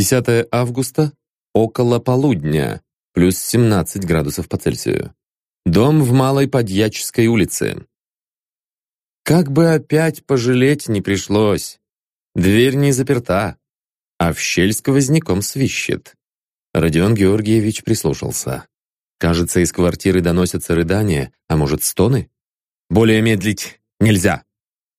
10 августа, около полудня, плюс 17 градусов по Цельсию. Дом в Малой Подьяческой улице. Как бы опять пожалеть не пришлось. Дверь не заперта, а в щель сквозняком свищет. Родион Георгиевич прислушался. Кажется, из квартиры доносятся рыдания, а может, стоны? Более медлить нельзя.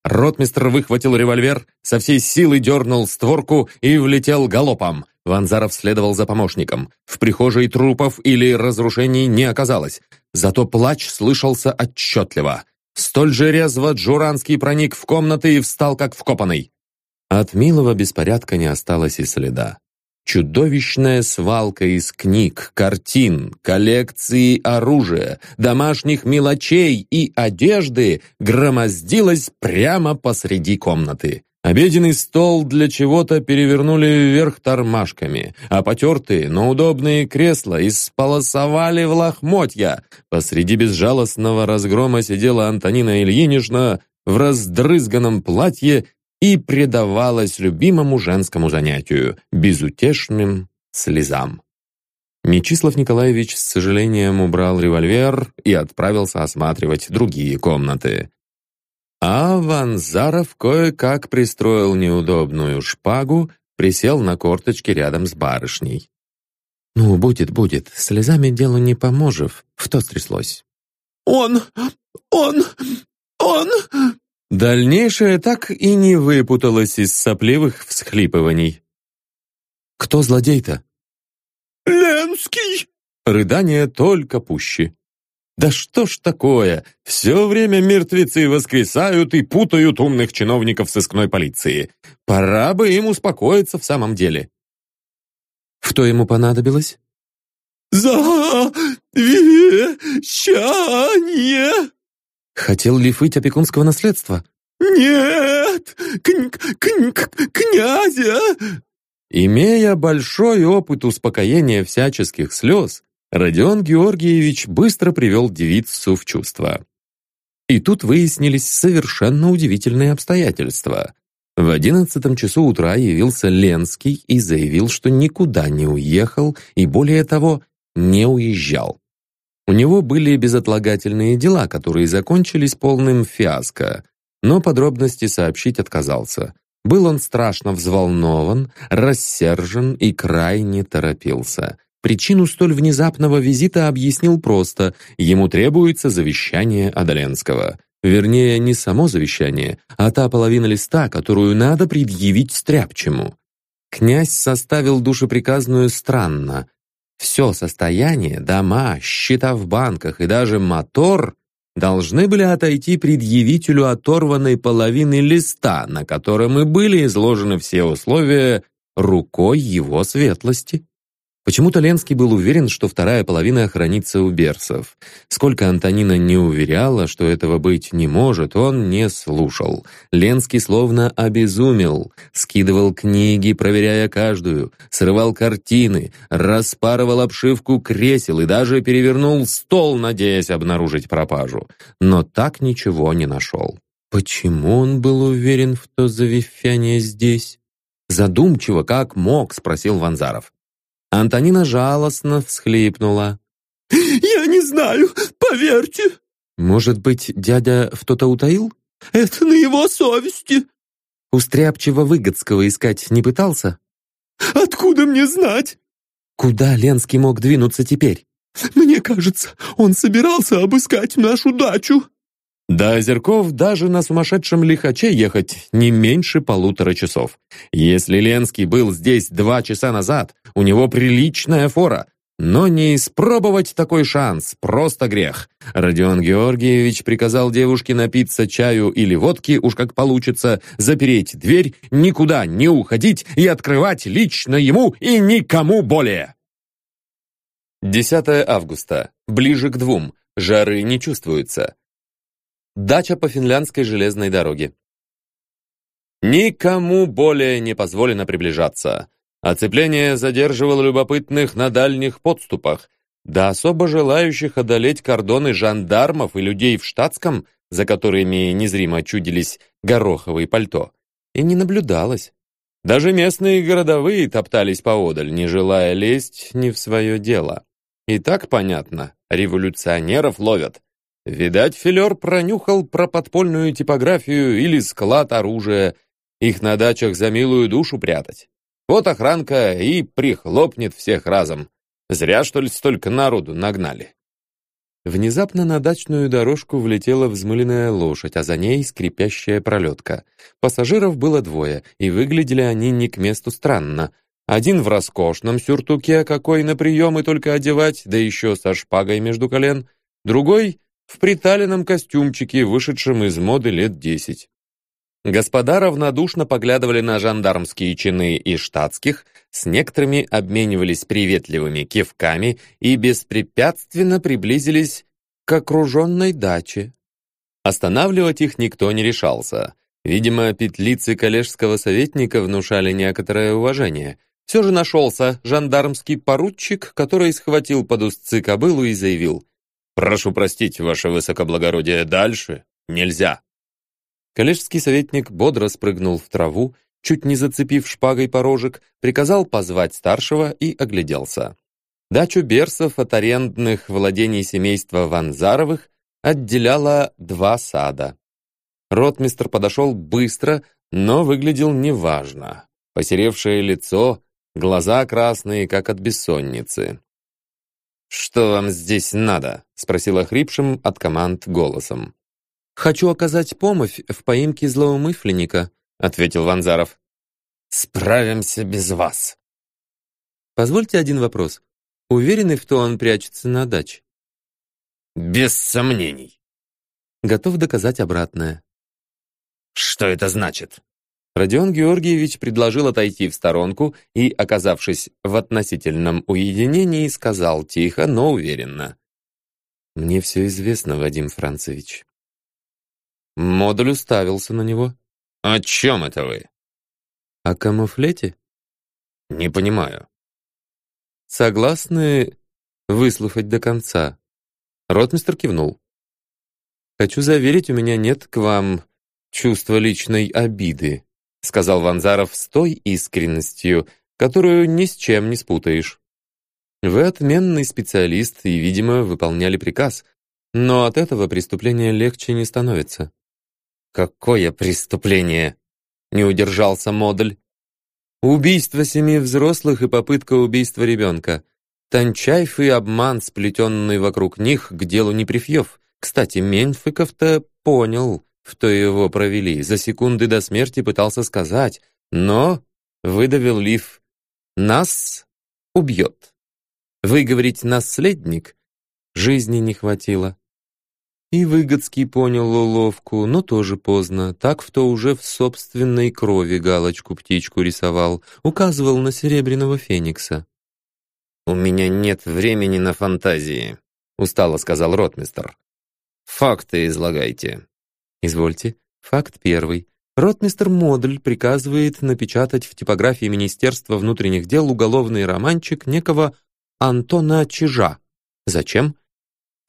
Ротмистр выхватил револьвер, со всей силы дернул створку и влетел галопом. Ванзаров следовал за помощником. В прихожей трупов или разрушений не оказалось. Зато плач слышался отчетливо. Столь же резво Джуранский проник в комнаты и встал как вкопанный. От милого беспорядка не осталось и следа. Чудовищная свалка из книг, картин, коллекции оружия, домашних мелочей и одежды громоздилась прямо посреди комнаты. Обеденный стол для чего-то перевернули вверх тормашками, а потертые, но удобные кресла исполосовали в лохмотья. Посреди безжалостного разгрома сидела Антонина Ильинична в раздрызганном платье и предавалась любимому женскому занятию – безутешным слезам. Мечислав Николаевич с сожалением убрал револьвер и отправился осматривать другие комнаты. А Ванзаров кое-как пристроил неудобную шпагу, присел на корточки рядом с барышней. «Ну, будет, будет. Слезами делу не поможешь. Что стряслось?» «Он! Он! Он!» Дальнейшее так и не выпуталось из сопливых всхлипываний. «Кто злодей-то?» «Ленский!» Рыдание только пуще. «Да что ж такое? Все время мертвецы воскресают и путают умных чиновников сыскной полиции. Пора бы им успокоиться в самом деле». «Что ему понадобилось?» «Завещание!» Хотел лифыть опекунского наследства? «Нет! К к к князя!» Имея большой опыт успокоения всяческих слез, Родион Георгиевич быстро привел девицу в чувство. И тут выяснились совершенно удивительные обстоятельства. В одиннадцатом часу утра явился Ленский и заявил, что никуда не уехал и, более того, не уезжал. У него были безотлагательные дела, которые закончились полным фиаско, но подробности сообщить отказался. Был он страшно взволнован, рассержен и крайне торопился. Причину столь внезапного визита объяснил просто. Ему требуется завещание Адаленского. Вернее, не само завещание, а та половина листа, которую надо предъявить Стряпчему. Князь составил душеприказную странно, все состояние, дома, счета в банках и даже мотор должны были отойти предъявителю оторванной половины листа, на котором и были изложены все условия рукой его светлости. Почему-то Ленский был уверен, что вторая половина хранится у берсов. Сколько Антонина не уверяла, что этого быть не может, он не слушал. Ленский словно обезумел, скидывал книги, проверяя каждую, срывал картины, распарывал обшивку кресел и даже перевернул стол, надеясь обнаружить пропажу. Но так ничего не нашел. Почему он был уверен в то завифяние здесь? Задумчиво, как мог, спросил Ванзаров. Антонина жалостно всхлипнула. «Я не знаю, поверьте!» «Может быть, дядя что-то утаил?» «Это на его совести!» «У Стряпчего Выгодского искать не пытался?» «Откуда мне знать?» «Куда Ленский мог двинуться теперь?» «Мне кажется, он собирался обыскать нашу дачу». До Озерков даже на сумасшедшем лихаче ехать не меньше полутора часов. Если Ленский был здесь два часа назад, у него приличная фора. Но не испробовать такой шанс – просто грех. Родион Георгиевич приказал девушке напиться чаю или водки, уж как получится, запереть дверь, никуда не уходить и открывать лично ему и никому более. 10 августа. Ближе к двум. Жары не чувствуется. Дача по финляндской железной дороге. Никому более не позволено приближаться. Оцепление задерживало любопытных на дальних подступах, да особо желающих одолеть кордоны жандармов и людей в штатском, за которыми незримо чудились гороховые пальто, и не наблюдалось. Даже местные городовые топтались поодаль, не желая лезть не в свое дело. И так понятно, революционеров ловят. Видать, Филер пронюхал про подпольную типографию или склад оружия. Их на дачах за милую душу прятать. Вот охранка и прихлопнет всех разом. Зря, что ли, столько народу нагнали. Внезапно на дачную дорожку влетела взмыленная лошадь, а за ней скрипящая пролетка. Пассажиров было двое, и выглядели они не к месту странно. Один в роскошном сюртуке, какой на приемы только одевать, да еще со шпагой между колен. Другой в приталенном костюмчике, вышедшем из моды лет десять. Господа равнодушно поглядывали на жандармские чины и штатских, с некоторыми обменивались приветливыми кивками и беспрепятственно приблизились к окруженной даче. Останавливать их никто не решался. Видимо, петлицы коллежского советника внушали некоторое уважение. Все же нашелся жандармский поручик, который схватил под узцы кобылу и заявил «Прошу простить, ваше высокоблагородие, дальше нельзя». Коллежский советник бодро спрыгнул в траву, чуть не зацепив шпагой порожек, приказал позвать старшего и огляделся. Дачу Берсов от арендных владений семейства Ванзаровых отделяло два сада. Ротмистр подошел быстро, но выглядел неважно. Посеревшее лицо, глаза красные, как от бессонницы. «Что вам здесь надо?» — спросил охрипшим от команд голосом. «Хочу оказать помощь в поимке злоумышленника», — ответил Ванзаров. «Справимся без вас». «Позвольте один вопрос. Уверены, что он прячется на даче?» «Без сомнений». «Готов доказать обратное». «Что это значит?» Родион Георгиевич предложил отойти в сторонку и, оказавшись в относительном уединении, сказал тихо, но уверенно. «Мне все известно, Вадим Францевич. Модуль уставился на него. «О чем это вы?» «О камуфлете?» «Не понимаю». «Согласны выслушать до конца?» Ротмистр кивнул. «Хочу заверить, у меня нет к вам чувства личной обиды», сказал Ванзаров с той искренностью, которую ни с чем не спутаешь. «Вы отменный специалист и, видимо, выполняли приказ, но от этого преступление легче не становится. «Какое преступление?» — не удержался модуль. «Убийство семи взрослых и попытка убийства ребенка. Тончайф и обман, сплетенный вокруг них, к делу не прифьев. Кстати, Меньфиков-то понял, что его провели. За секунды до смерти пытался сказать, но выдавил Лив. «Нас убьет». Выговорить «наследник» жизни не хватило. И Выгодский понял уловку, но тоже поздно. Так в то уже в собственной крови галочку-птичку рисовал, указывал на серебряного феникса. «У меня нет времени на фантазии», — устало сказал ротмистер. «Факты излагайте». «Извольте. Факт первый. Ротмистер Модуль приказывает напечатать в типографии Министерства внутренних дел уголовный романчик некого Антона Чижа. Зачем?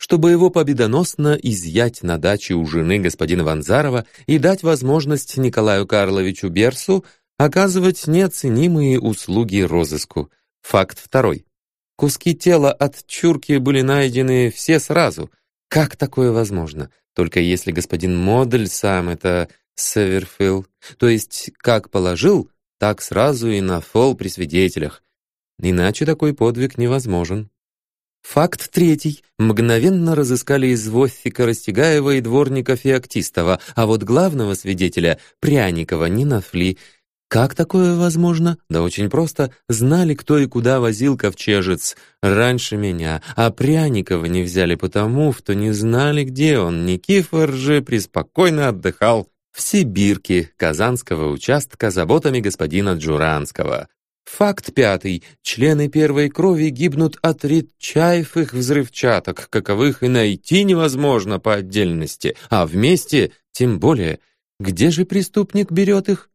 чтобы его победоносно изъять на даче у жены господина Ванзарова и дать возможность Николаю Карловичу Берсу оказывать неоценимые услуги розыску. Факт второй. Куски тела от чурки были найдены все сразу. Как такое возможно? Только если господин Модель сам это совершил. То есть, как положил, так сразу и на фол при свидетелях. Иначе такой подвиг невозможен. Факт третий. Мгновенно разыскали извозчика Растегаева и дворника Феоктистова, а вот главного свидетеля, Пряникова, не нашли. Как такое возможно? Да очень просто. Знали, кто и куда возил ковчежец. Раньше меня. А Пряникова не взяли потому, что не знали, где он. Никифор же преспокойно отдыхал в Сибирке Казанского участка заботами господина Джуранского. Факт пятый. Члены первой крови гибнут от редчайших взрывчаток, каковых и найти невозможно по отдельности, а вместе тем более. Где же преступник берет их?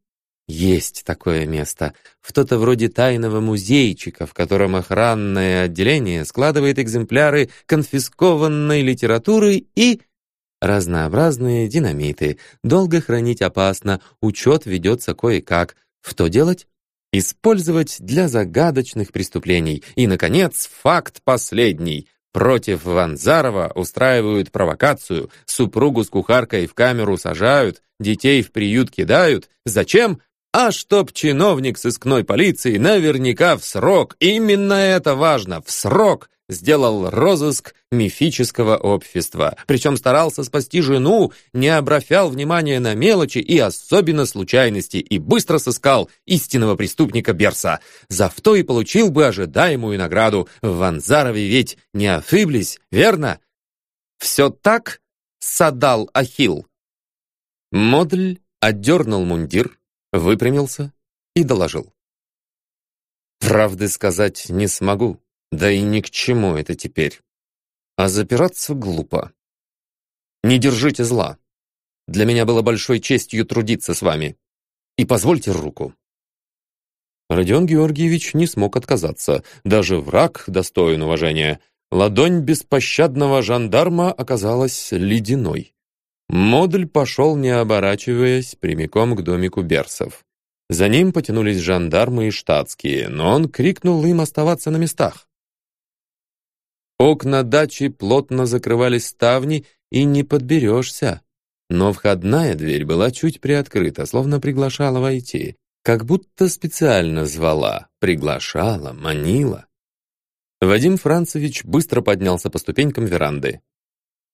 Есть такое место. В то-то вроде тайного музейчика, в котором охранное отделение складывает экземпляры конфискованной литературы и... Разнообразные динамиты. Долго хранить опасно, учет ведется кое-как — Что делать? Использовать для загадочных преступлений. И, наконец, факт последний. Против Ванзарова устраивают провокацию, супругу с кухаркой в камеру сажают, детей в приют кидают. Зачем? А чтоб чиновник сыскной полиции наверняка в срок, именно это важно, в срок, сделал розыск мифического общества. Причем старался спасти жену, не обращал внимания на мелочи и особенно случайности, и быстро сыскал истинного преступника Берса. За что и получил бы ожидаемую награду. В Ванзарове ведь не ошиблись, верно? Все так садал Ахил. Модль отдернул мундир, выпрямился и доложил. «Правды сказать не смогу, да и ни к чему это теперь. А запираться глупо. Не держите зла. Для меня было большой честью трудиться с вами. И позвольте руку». Родион Георгиевич не смог отказаться. Даже враг достоин уважения. Ладонь беспощадного жандарма оказалась ледяной. Модуль пошел, не оборачиваясь, прямиком к домику берсов. За ним потянулись жандармы и штатские, но он крикнул им оставаться на местах. Окна дачи плотно закрывали ставни, и не подберешься. Но входная дверь была чуть приоткрыта, словно приглашала войти. Как будто специально звала, приглашала, манила. Вадим Францевич быстро поднялся по ступенькам веранды.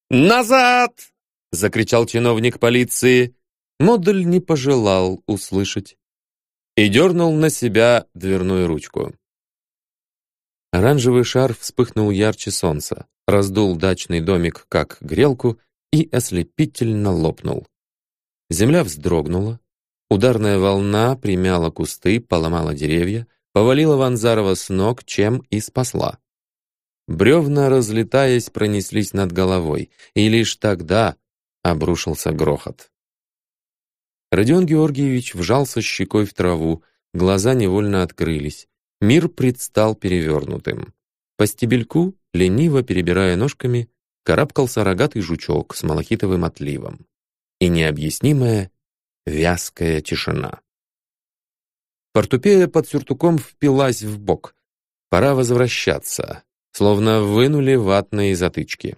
«Назад!» Закричал чиновник полиции. Модуль не пожелал услышать и дернул на себя дверную ручку. Оранжевый шар вспыхнул ярче солнца, раздул дачный домик как грелку и ослепительно лопнул. Земля вздрогнула, ударная волна примяла кусты, поломала деревья, повалила Ванзарова с ног, чем и спасла. Бревна, разлетаясь, пронеслись над головой, и лишь тогда обрушился грохот. Родион Георгиевич вжался щекой в траву, глаза невольно открылись. Мир предстал перевернутым. По стебельку, лениво перебирая ножками, карабкался рогатый жучок с малахитовым отливом. И необъяснимая вязкая тишина. Портупея под сюртуком впилась в бок. Пора возвращаться, словно вынули ватные затычки.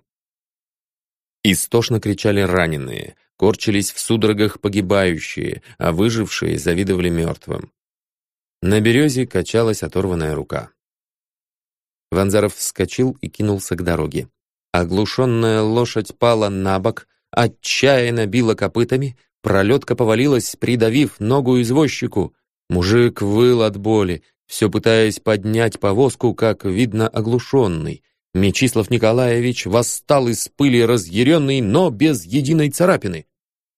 Истошно кричали раненые, корчились в судорогах погибающие, а выжившие завидовали мертвым. На березе качалась оторванная рука. Ванзаров вскочил и кинулся к дороге. Оглушенная лошадь пала на бок, отчаянно била копытами, пролетка повалилась, придавив ногу извозчику. Мужик выл от боли, все пытаясь поднять повозку, как видно, оглушенный — Мечислав Николаевич восстал из пыли разъяренный, но без единой царапины.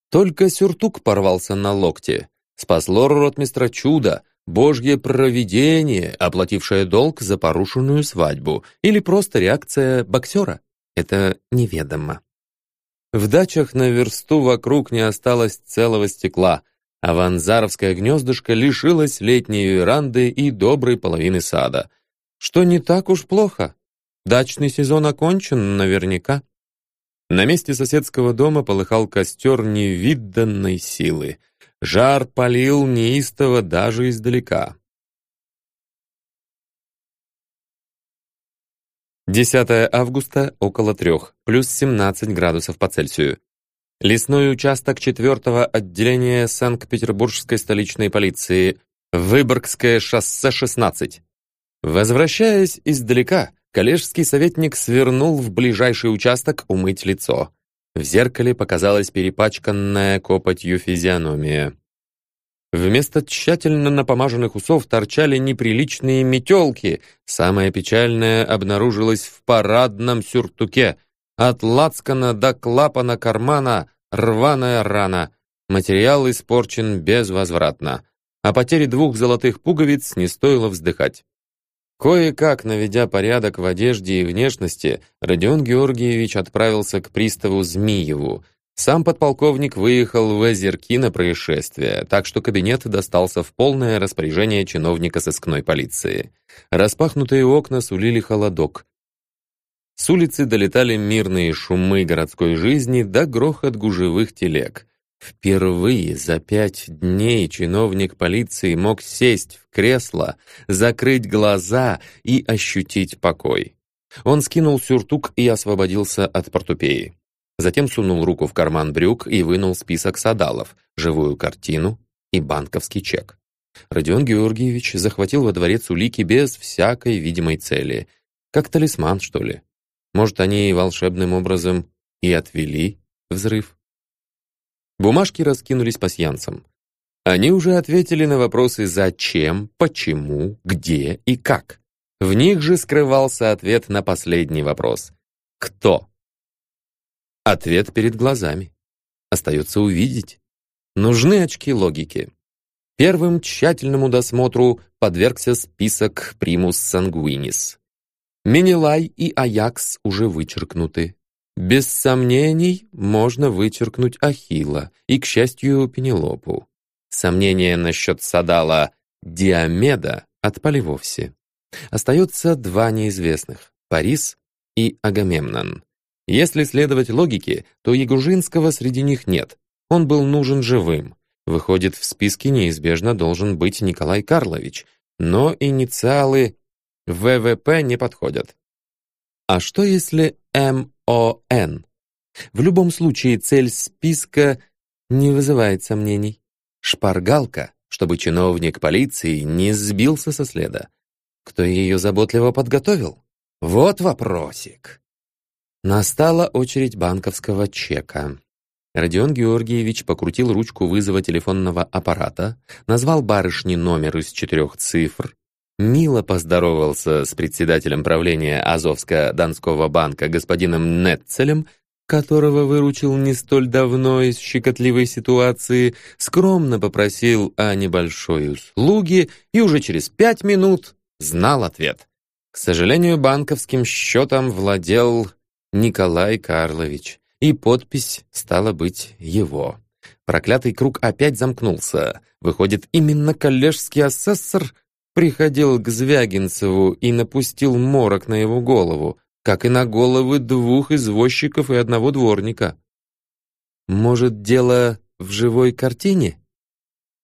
Только сюртук порвался на локте. Спасло ротмистра чудо, божье провидение, оплатившее долг за порушенную свадьбу, или просто реакция боксера. Это неведомо. В дачах на версту вокруг не осталось целого стекла, а Ванзаровское гнездышко лишилось летней веранды и доброй половины сада. Что не так уж плохо. Дачный сезон окончен наверняка. На месте соседского дома полыхал костер невиданной силы. Жар палил неистово даже издалека. 10 августа, около трех, плюс 17 градусов по Цельсию. Лесной участок 4 отделения Санкт-Петербургской столичной полиции, Выборгское шоссе 16. Возвращаясь издалека, коллежский советник свернул в ближайший участок умыть лицо. В зеркале показалась перепачканная копотью физиономия. Вместо тщательно напомаженных усов торчали неприличные метелки. Самое печальное обнаружилось в парадном сюртуке. От лацкана до клапана кармана рваная рана. Материал испорчен безвозвратно. О потере двух золотых пуговиц не стоило вздыхать. Кое-как, наведя порядок в одежде и внешности, Родион Георгиевич отправился к приставу Змиеву. Сам подполковник выехал в Озерки на происшествие, так что кабинет достался в полное распоряжение чиновника сыскной полиции. Распахнутые окна сулили холодок. С улицы долетали мирные шумы городской жизни да грохот гужевых телег. Впервые за пять дней чиновник полиции мог сесть в кресло, закрыть глаза и ощутить покой. Он скинул сюртук и освободился от портупеи. Затем сунул руку в карман брюк и вынул список садалов, живую картину и банковский чек. Родион Георгиевич захватил во дворец улики без всякой видимой цели. Как талисман, что ли? Может, они волшебным образом и отвели взрыв? Бумажки раскинулись по сеансам. Они уже ответили на вопросы «зачем», «почему», «где» и «как». В них же скрывался ответ на последний вопрос. Кто? Ответ перед глазами. Остается увидеть. Нужны очки логики. Первым тщательному досмотру подвергся список primus sanguinis. Менелай и Аякс уже вычеркнуты. Без сомнений можно вычеркнуть Ахилла и, к счастью, Пенелопу. Сомнения насчет Садала Диомеда отпали вовсе. Остается два неизвестных — Парис и Агамемнон. Если следовать логике, то Ягужинского среди них нет. Он был нужен живым. Выходит, в списке неизбежно должен быть Николай Карлович, но инициалы ВВП не подходят. А что если МОН? В любом случае цель списка не вызывает сомнений. Шпаргалка, чтобы чиновник полиции не сбился со следа. Кто ее заботливо подготовил? Вот вопросик. Настала очередь банковского чека. Родион Георгиевич покрутил ручку вызова телефонного аппарата, назвал барышне номер из четырех цифр, мило поздоровался с председателем правления Азовско-Донского банка господином Нетцелем, которого выручил не столь давно из щекотливой ситуации, скромно попросил о небольшой услуге и уже через пять минут знал ответ. К сожалению, банковским счетом владел Николай Карлович, и подпись стала быть его. Проклятый круг опять замкнулся. Выходит, именно коллежский асессор приходил к Звягинцеву и напустил морок на его голову, как и на головы двух извозчиков и одного дворника. Может, дело в живой картине?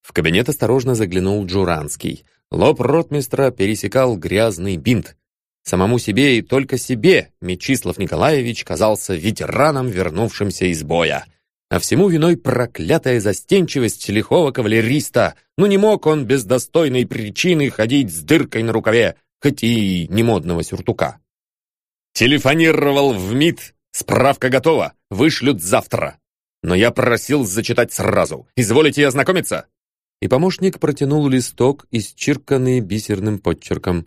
В кабинет осторожно заглянул Джуранский. Лоб ротмистра пересекал грязный бинт. Самому себе и только себе Мечислав Николаевич казался ветераном, вернувшимся из боя. А всему виной проклятая застенчивость лихого кавалериста. Ну не мог он без достойной причины ходить с дыркой на рукаве, хоть и не модного сюртука. Телефонировал в МИД, справка готова, вышлют завтра. Но я просил зачитать сразу. Изволите ознакомиться? и помощник протянул листок, исчирканный бисерным подчерком.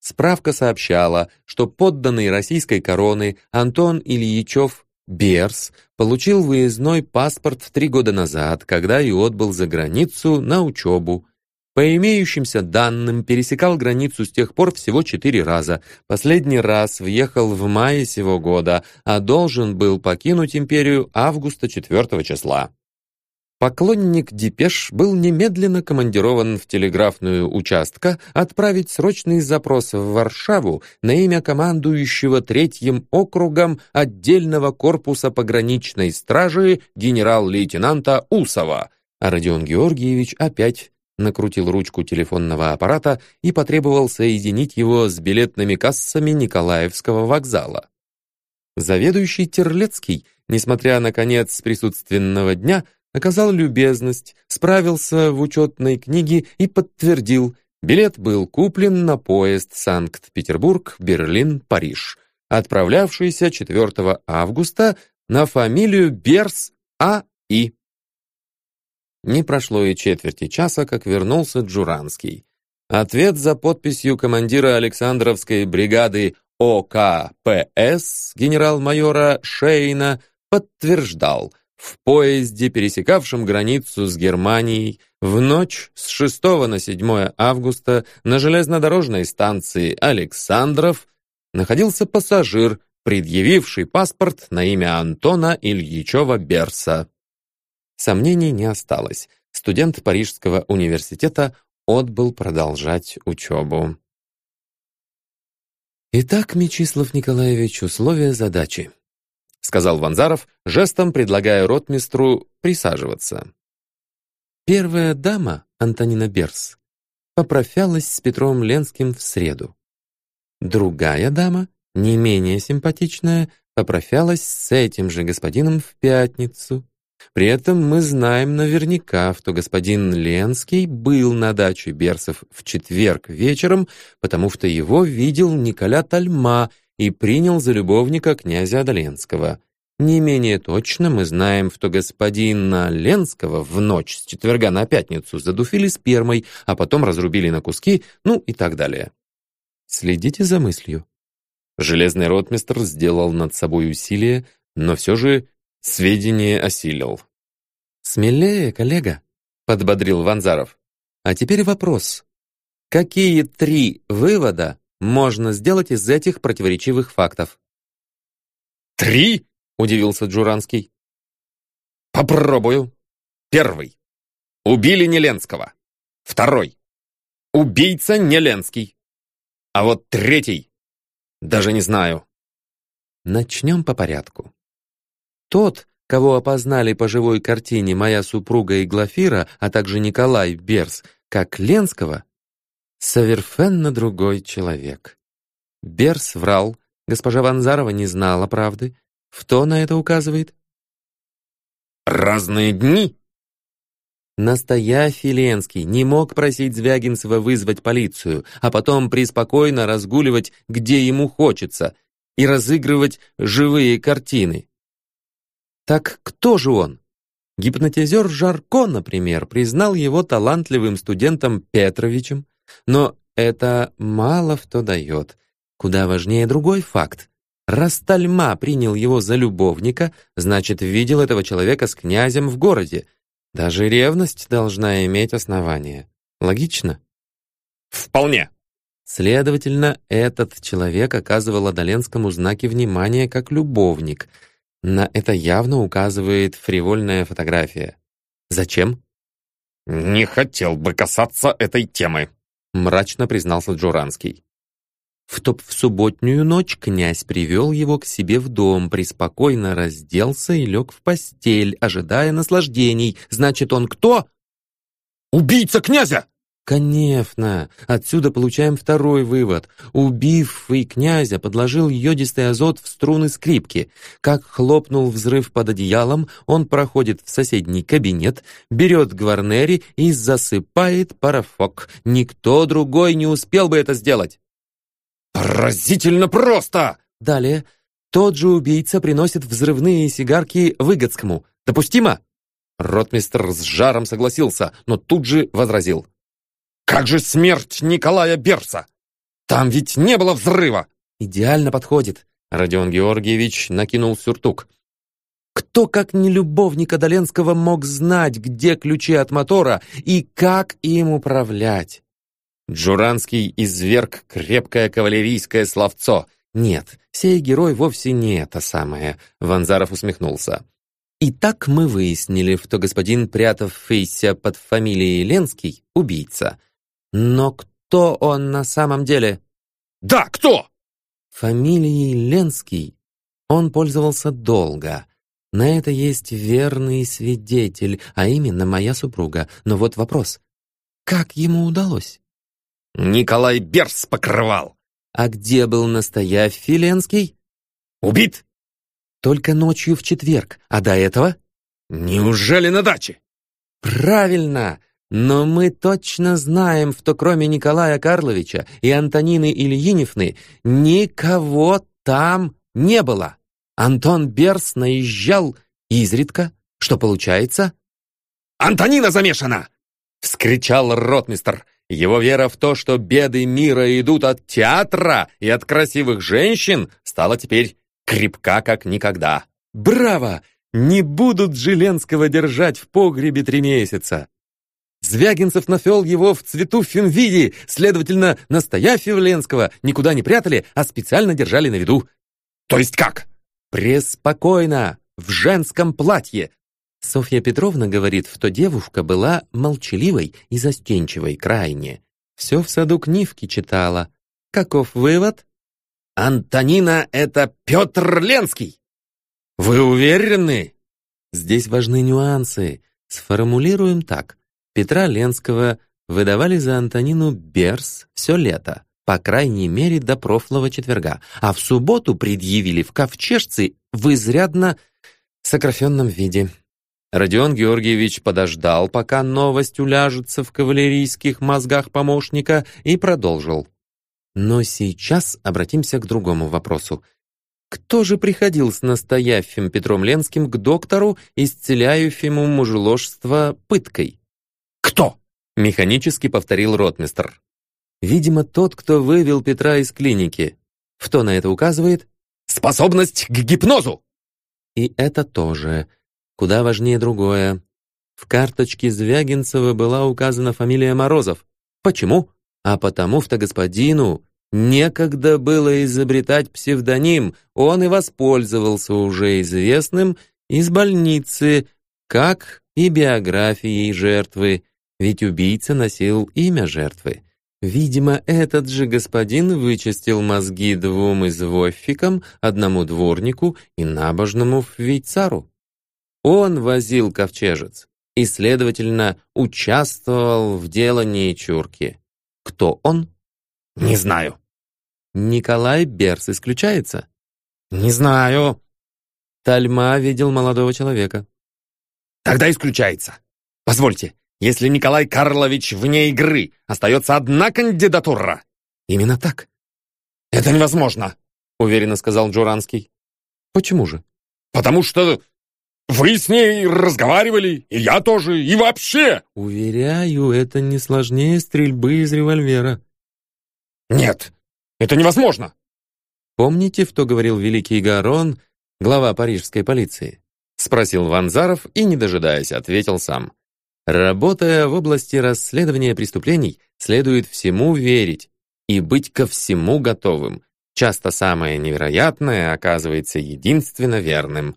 Справка сообщала, что подданный российской короны Антон Ильичев Берс получил выездной паспорт три года назад, когда и отбыл за границу на учебу. По имеющимся данным, пересекал границу с тех пор всего четыре раза. Последний раз въехал в мае сего года, а должен был покинуть империю августа 4 числа. Поклонник Депеш был немедленно командирован в телеграфную участка отправить срочный запрос в Варшаву на имя командующего третьим округом отдельного корпуса пограничной стражи генерал-лейтенанта Усова, а Родион Георгиевич опять накрутил ручку телефонного аппарата и потребовал соединить его с билетными кассами Николаевского вокзала. Заведующий Терлецкий, несмотря на конец присутственного дня, оказал любезность, справился в учетной книге и подтвердил, билет был куплен на поезд Санкт-Петербург, Берлин, Париж, отправлявшийся 4 августа на фамилию Берс А.И. Не прошло и четверти часа, как вернулся Джуранский. Ответ за подписью командира Александровской бригады ОКПС генерал-майора Шейна подтверждал – в поезде, пересекавшем границу с Германией, в ночь с 6 на 7 августа на железнодорожной станции Александров находился пассажир, предъявивший паспорт на имя Антона Ильичева Берса. Сомнений не осталось. Студент Парижского университета отбыл продолжать учебу. Итак, Мечислав Николаевич, условия задачи. Сказал Ванзаров, жестом предлагая ротмистру присаживаться. Первая дама, Антонина Берс, попрофялась с Петром Ленским в среду. Другая дама, не менее симпатичная, попрофялась с этим же господином в пятницу. При этом мы знаем наверняка, что господин Ленский был на даче Берсов в четверг вечером, потому что его видел Николя Тальма и принял за любовника князя Адаленского. Не менее точно мы знаем, что господина Ленского в ночь с четверга на пятницу задуфили спермой, а потом разрубили на куски, ну и так далее. Следите за мыслью. Железный ротмистр сделал над собой усилие, но все же сведения осилил. «Смелее, коллега», — подбодрил Ванзаров. «А теперь вопрос. Какие три вывода можно сделать из этих противоречивых фактов?» «Три?» — удивился Джуранский. «Попробую. Первый. Убили Неленского. Второй. Убийца Неленский. А вот третий. Даже не знаю». Начнем по порядку. Тот, кого опознали по живой картине моя супруга и Глафира, а также Николай Берс, как Ленского, совершенно другой человек. Берс врал, госпожа Ванзарова не знала правды, что на это указывает? «Разные дни?» Настоящий Ленский не мог просить Звягинцева вызвать полицию, а потом преспокойно разгуливать, где ему хочется, и разыгрывать живые картины. Так кто же он? Гипнотизер Жарко, например, признал его талантливым студентом Петровичем, но это мало что дает. Куда важнее другой факт. Раз Тальма принял его за любовника, значит, видел этого человека с князем в городе. Даже ревность должна иметь основание. Логично? Вполне. Следовательно, этот человек оказывал Адаленскому знаки внимания как любовник. На это явно указывает фривольная фотография. Зачем? «Не хотел бы касаться этой темы», мрачно признался Джуранский в топ в субботнюю ночь князь привел его к себе в дом, приспокойно разделся и лег в постель, ожидая наслаждений. Значит, он кто? Убийца князя! Конечно. Отсюда получаем второй вывод. Убив и князя, подложил йодистый азот в струны скрипки. Как хлопнул взрыв под одеялом, он проходит в соседний кабинет, берет гварнери и засыпает парафок. Никто другой не успел бы это сделать. «Поразительно просто!» Далее. Тот же убийца приносит взрывные сигарки Выгодскому. Допустимо? Ротмистр с жаром согласился, но тут же возразил. «Как же смерть Николая Берса? Там ведь не было взрыва!» «Идеально подходит!» Родион Георгиевич накинул сюртук. Кто, как не любовник Адаленского, мог знать, где ключи от мотора и как им управлять? Джуранский изверг крепкое кавалерийское словцо. «Нет, сей герой вовсе не это самое», — Ванзаров усмехнулся. «Итак мы выяснили, что господин прятавшийся под фамилией Ленский — убийца. Но кто он на самом деле?» «Да, кто?» Фамилией Ленский он пользовался долго. На это есть верный свидетель, а именно моя супруга. Но вот вопрос. Как ему удалось? Николай Берс покрывал. А где был настоящий Ленский? Убит. Только ночью в четверг, а до этого? Неужели на даче? Правильно. Но мы точно знаем, что кроме Николая Карловича и Антонины Ильиневны никого там не было. Антон Берс наезжал изредка. Что получается? «Антонина замешана!» — вскричал ротмистр. Его вера в то, что беды мира идут от театра и от красивых женщин, стала теперь крепка как никогда. Браво! Не будут Желенского держать в погребе три месяца. Звягинцев нафел его в цвету финвиди, следовательно, настоящего Ленского никуда не прятали, а специально держали на виду. То есть как? Преспокойно, в женском платье, Софья Петровна говорит, что девушка была молчаливой и застенчивой крайне. Все в саду книжки читала. Каков вывод? Антонина — это Петр Ленский. Вы уверены? Здесь важны нюансы. Сформулируем так. Петра Ленского выдавали за Антонину Берс все лето, по крайней мере до прошлого четверга, а в субботу предъявили в ковчежцы в изрядно сокращенном виде. Родион Георгиевич подождал, пока новость уляжется в кавалерийских мозгах помощника, и продолжил. Но сейчас обратимся к другому вопросу. Кто же приходил с настоящим Петром Ленским к доктору, исцеляющему мужеложство пыткой? «Кто?» — механически повторил ротмистр. «Видимо, тот, кто вывел Петра из клиники. Что на это указывает?» «Способность к гипнозу!» «И это тоже. Куда важнее другое. В карточке Звягинцева была указана фамилия Морозов. Почему? А потому-то господину некогда было изобретать псевдоним, он и воспользовался уже известным из больницы, как и биографией жертвы, ведь убийца носил имя жертвы. Видимо, этот же господин вычистил мозги двум извозчикам, одному дворнику и набожному швейцару. Он возил ковчежец и, следовательно, участвовал в делании чурки. Кто он? Не знаю. Николай Берс исключается? Не знаю. Тальма видел молодого человека. Тогда исключается. Позвольте, если Николай Карлович вне игры, остается одна кандидатура. Именно так. Это невозможно, уверенно сказал Джуранский. Почему же? Потому что вы с ней разговаривали, и я тоже, и вообще!» «Уверяю, это не сложнее стрельбы из револьвера». «Нет, это невозможно!» «Помните, что говорил великий Гарон, глава парижской полиции?» Спросил Ванзаров и, не дожидаясь, ответил сам. «Работая в области расследования преступлений, следует всему верить и быть ко всему готовым. Часто самое невероятное оказывается единственно верным».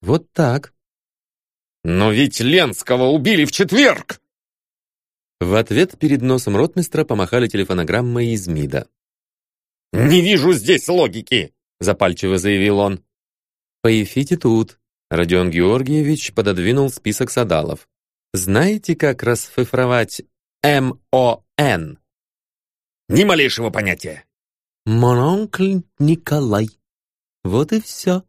Вот так. Но ведь Ленского убили в четверг! В ответ перед носом ротмистра помахали телефонограммой из МИДа. «Не вижу здесь логики!» — запальчиво заявил он. «Поефите тут». Родион Георгиевич пододвинул список садалов. «Знаете, как расшифровать МОН?» «Ни малейшего понятия». «Мононкль Николай». Вот и все.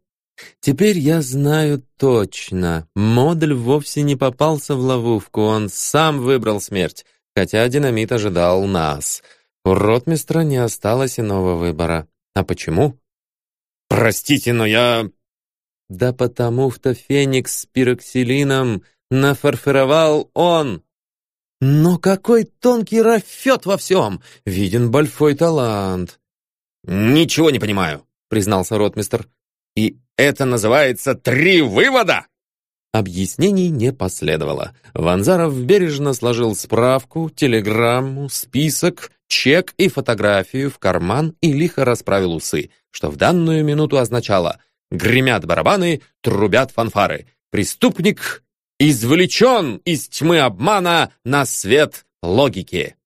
Теперь я знаю точно, модуль вовсе не попался в ловушку, он сам выбрал смерть, хотя динамит ожидал нас. У ротмистра не осталось иного выбора. А почему? «Простите, но я...» «Да потому что Феникс с пироксилином нафарфировал он!» «Но какой тонкий рафет во всем! Виден большой талант!» «Ничего не понимаю», — признался ротмистр. «И это называется три вывода!» Объяснений не последовало. Ванзаров бережно сложил справку, телеграмму, список, чек и фотографию в карман и лихо расправил усы, что в данную минуту означало «гремят барабаны, трубят фанфары». Преступник извлечен из тьмы обмана на свет логики.